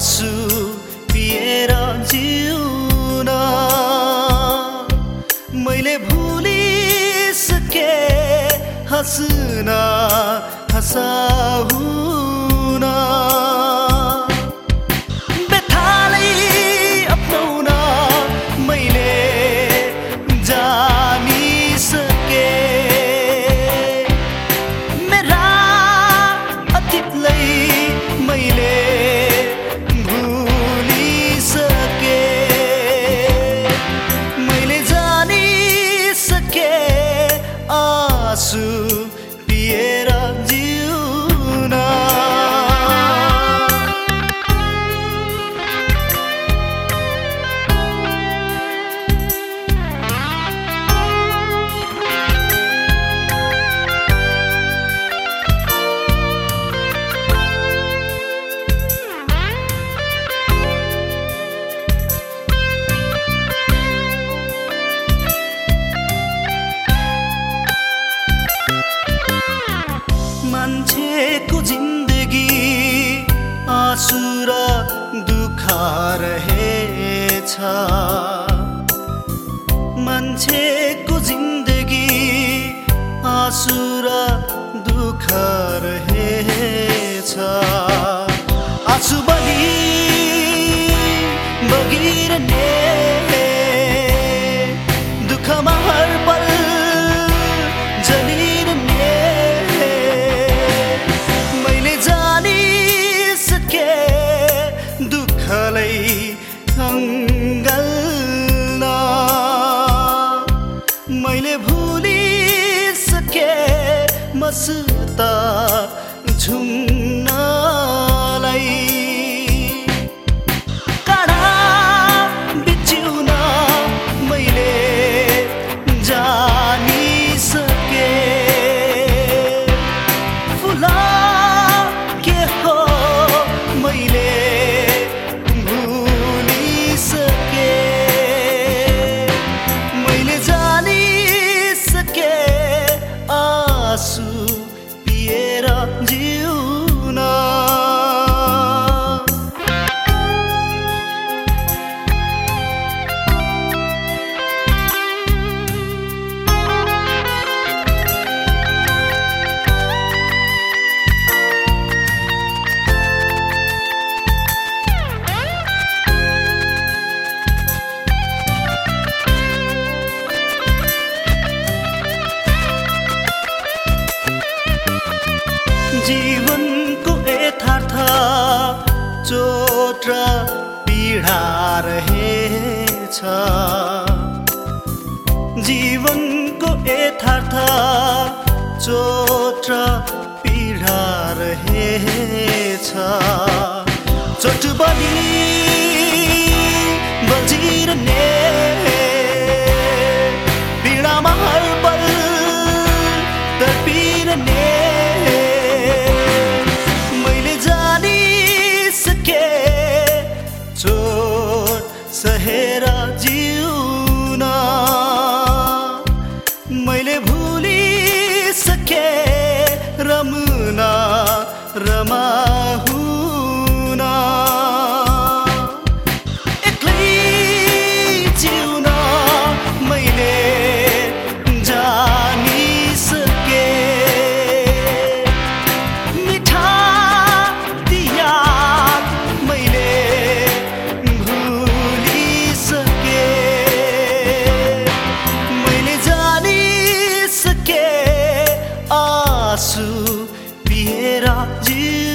आँसु पिएर जिउन मैले भुलिसके हँस्न हँसाउन। मान्छेको जिन्दगी आँसु र दुःख रहेछ। आँसु बगिरने मसुता झुम्नलाई चोट र पीडा रहेछ। जीवनको यथार्थ चोट र पीडा रहेछ। चोट बलि सहेर जिउन। मैले भुलिसके रमुना रमा passo, Vieira de